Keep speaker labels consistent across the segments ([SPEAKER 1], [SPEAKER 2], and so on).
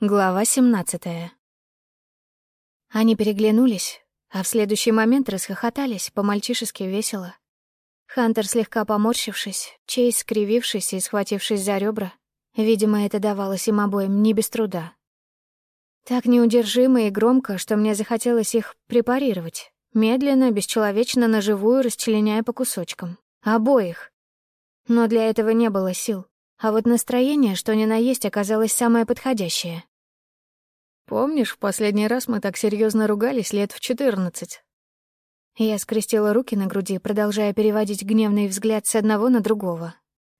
[SPEAKER 1] Глава 17 Они переглянулись, а в следующий момент расхохотались, по-мальчишески весело. Хантер, слегка поморщившись, Чейз, скривившись и схватившись за ребра, видимо, это давалось им обоим не без труда. Так неудержимо и громко, что мне захотелось их препарировать, медленно, бесчеловечно, наживую, расчленяя по кусочкам. Обоих. Но для этого не было сил. А вот настроение, что ни на есть, оказалось самое подходящее.
[SPEAKER 2] «Помнишь, в последний раз мы так серьезно ругались лет в четырнадцать?»
[SPEAKER 1] Я скрестила руки на груди, продолжая переводить гневный взгляд с одного на другого.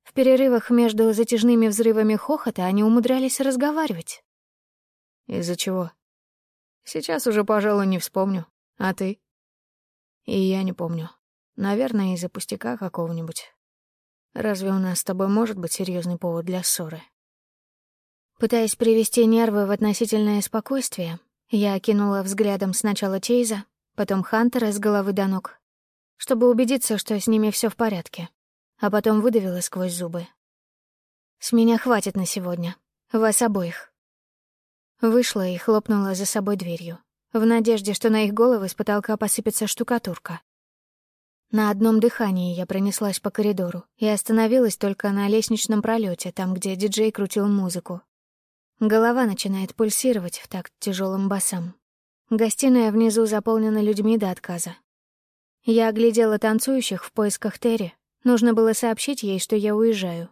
[SPEAKER 1] В перерывах между затяжными взрывами хохота они умудрялись разговаривать.
[SPEAKER 2] «Из-за чего?» «Сейчас уже, пожалуй, не вспомню. А ты?» «И я не помню. Наверное, из-за пустяка какого-нибудь. Разве у нас с тобой может быть серьезный повод для ссоры?
[SPEAKER 1] Пытаясь привести нервы в относительное спокойствие, я окинула взглядом сначала Чейза, потом Хантера с головы до ног, чтобы убедиться, что с ними все в порядке, а потом выдавила сквозь зубы. «С меня хватит на сегодня. Вас обоих». Вышла и хлопнула за собой дверью, в надежде, что на их головы с потолка посыпется штукатурка. На одном дыхании я пронеслась по коридору и остановилась только на лестничном пролете, там, где диджей крутил музыку. Голова начинает пульсировать в такт тяжелым басам. Гостиная внизу заполнена людьми до отказа. Я оглядела танцующих в поисках Терри. Нужно было сообщить ей, что я уезжаю.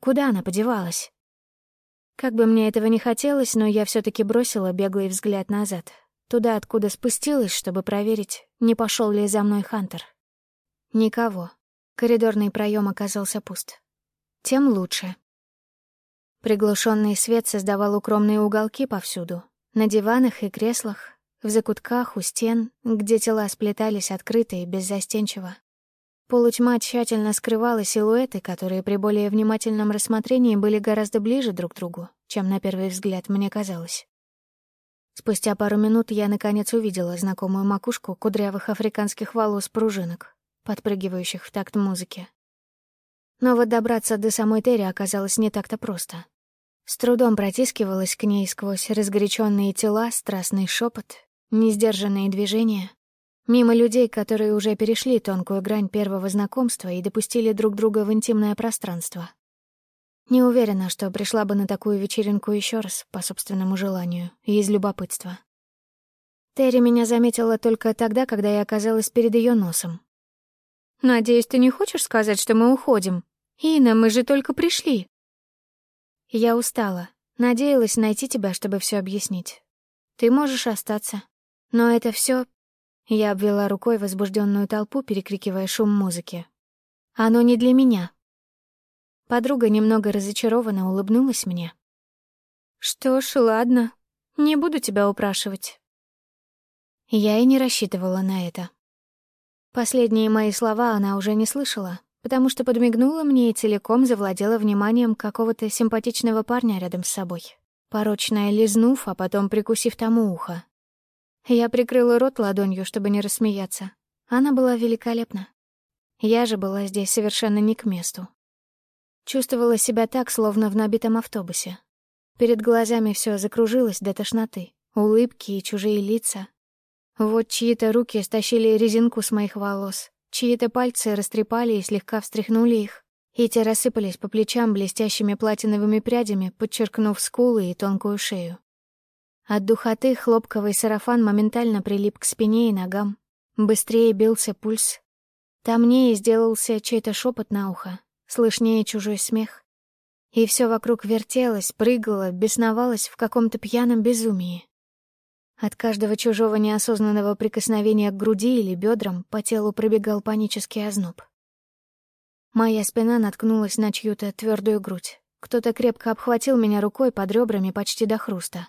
[SPEAKER 1] Куда она подевалась? Как бы мне этого не хотелось, но я все таки бросила беглый взгляд назад, туда, откуда спустилась, чтобы проверить, не пошел ли за мной Хантер. Никого. Коридорный проем оказался пуст. Тем лучше. Приглушенный свет создавал укромные уголки повсюду. На диванах и креслах, в закутках у стен, где тела сплетались открыто и беззастенчиво. Полутьма тщательно скрывала силуэты, которые при более внимательном рассмотрении были гораздо ближе друг к другу, чем на первый взгляд мне казалось. Спустя пару минут я наконец увидела знакомую макушку кудрявых африканских волос-пружинок подпрыгивающих в такт музыки. Но вот добраться до самой Терри оказалось не так-то просто. С трудом протискивалась к ней сквозь разгоряченные тела, страстный шепот, несдержанные движения. Мимо людей, которые уже перешли тонкую грань первого знакомства и допустили друг друга в интимное пространство. Не уверена, что пришла бы на такую вечеринку еще раз, по собственному желанию, и из любопытства. Терри меня заметила только тогда, когда я оказалась перед ее носом, Надеюсь, ты не хочешь сказать, что мы уходим? Ина, мы же только пришли. Я устала. Надеялась найти тебя, чтобы все объяснить. Ты можешь остаться. Но это все. Я обвела рукой возбужденную толпу, перекрикивая шум музыки. Оно не для меня. Подруга немного разочарованно улыбнулась мне. Что ж, ладно. Не буду тебя упрашивать. Я и не рассчитывала на это. Последние мои слова она уже не слышала, потому что подмигнула мне и целиком завладела вниманием какого-то симпатичного парня рядом с собой, порочная лизнув, а потом прикусив тому ухо. Я прикрыла рот ладонью, чтобы не рассмеяться. Она была великолепна. Я же была здесь совершенно не к месту. Чувствовала себя так, словно в набитом автобусе. Перед глазами все закружилось до тошноты. Улыбки и чужие лица, вот чьи-то руки стащили резинку с моих волос, чьи-то пальцы растрепали и слегка встряхнули их, и те рассыпались по плечам блестящими платиновыми прядями, подчеркнув скулы и тонкую шею. От духоты хлопковый сарафан моментально прилип к спине и ногам. Быстрее бился пульс. Тамнее сделался чей-то шепот на ухо, слышнее чужой смех. И все вокруг вертелось, прыгало, бесновалось в каком-то пьяном безумии. От каждого чужого неосознанного прикосновения к груди или бедрам по телу пробегал панический озноб. Моя спина наткнулась на чью-то твердую грудь. Кто-то крепко обхватил меня рукой под ребрами почти до хруста.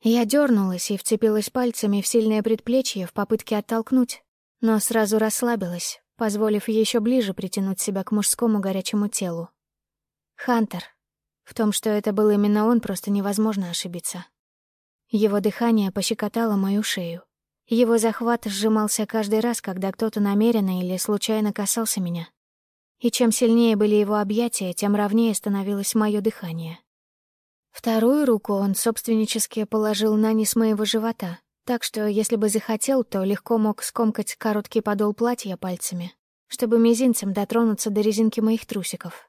[SPEAKER 1] Я дернулась и вцепилась пальцами в сильное предплечье в попытке оттолкнуть, но сразу расслабилась, позволив еще ближе притянуть себя к мужскому горячему телу. Хантер. В том, что это был именно он, просто невозможно ошибиться. Его дыхание пощекотало мою шею. Его захват сжимался каждый раз, когда кто-то намеренно или случайно касался меня. И чем сильнее были его объятия, тем ровнее становилось мое дыхание. Вторую руку он собственнически положил на низ моего живота, так что, если бы захотел, то легко мог скомкать короткий подол платья пальцами, чтобы мизинцем дотронуться до резинки моих трусиков.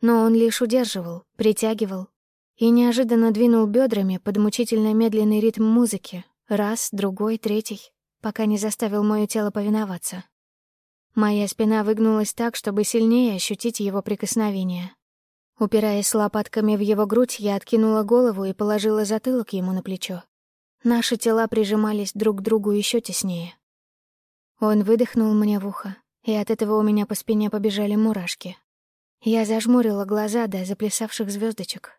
[SPEAKER 1] Но он лишь удерживал, притягивал и неожиданно двинул бедрами под мучительно медленный ритм музыки, раз, другой, третий, пока не заставил мое тело повиноваться. Моя спина выгнулась так, чтобы сильнее ощутить его прикосновение. Упираясь лопатками в его грудь, я откинула голову и положила затылок ему на плечо. Наши тела прижимались друг к другу еще теснее. Он выдохнул мне в ухо, и от этого у меня по спине побежали мурашки. Я зажмурила глаза до заплясавших звездочек.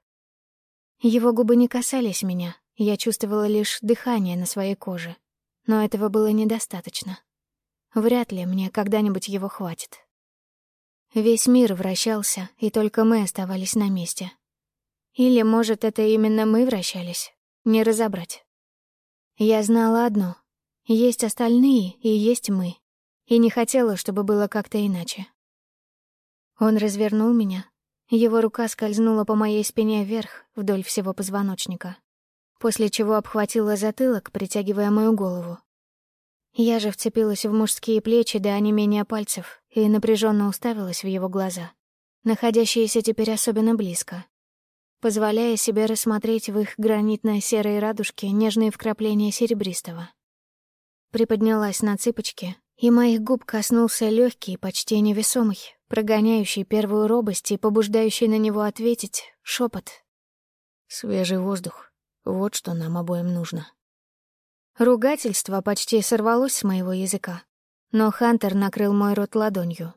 [SPEAKER 1] Его губы не касались меня, я чувствовала лишь дыхание на своей коже. Но этого было недостаточно. Вряд ли мне когда-нибудь его хватит. Весь мир вращался, и только мы оставались на месте. Или, может, это именно мы вращались? Не разобрать. Я знала одно. Есть остальные, и есть мы. И не хотела, чтобы было как-то иначе. Он развернул меня. Его рука скользнула по моей спине вверх, вдоль всего позвоночника. После чего обхватила затылок, притягивая мою голову. Я же вцепилась в мужские плечи до онемения пальцев и напряженно уставилась в его глаза, находящиеся теперь особенно близко, позволяя себе рассмотреть в их гранитно-серой радужке нежные вкрапления серебристого. Приподнялась на цыпочки, и моих губ коснулся легкий, почти невесомый, прогоняющий первую робость и побуждающий на него ответить шепот.
[SPEAKER 2] «Свежий воздух. Вот что нам обоим нужно».
[SPEAKER 1] Ругательство почти сорвалось с моего языка, но Хантер накрыл мой рот ладонью,